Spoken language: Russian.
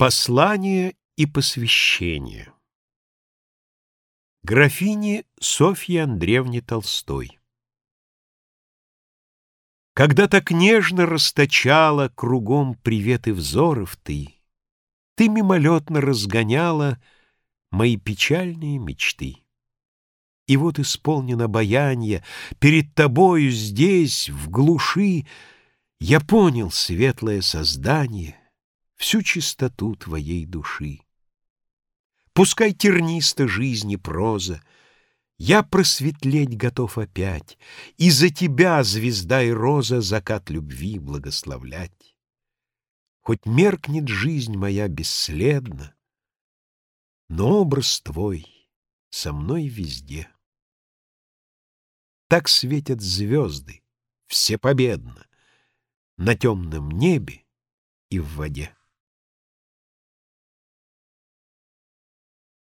Послание и посвящение Графине Софьи Андреевне Толстой Когда так нежно расточала кругом приветы взоров ты, Ты мимолетно разгоняла мои печальные мечты. И вот исполнено баянье, перед тобою здесь, в глуши, Я понял светлое создание, всю чистоту твоей души. Пускай терниста жизни проза, я просветлеть готов опять, И за тебя, звезда и роза, закат любви благословлять. Хоть меркнет жизнь моя бесследно, Но образ твой со мной везде. Так светят звезды все победно На темном небе и в воде.